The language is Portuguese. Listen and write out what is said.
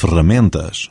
ferramentas.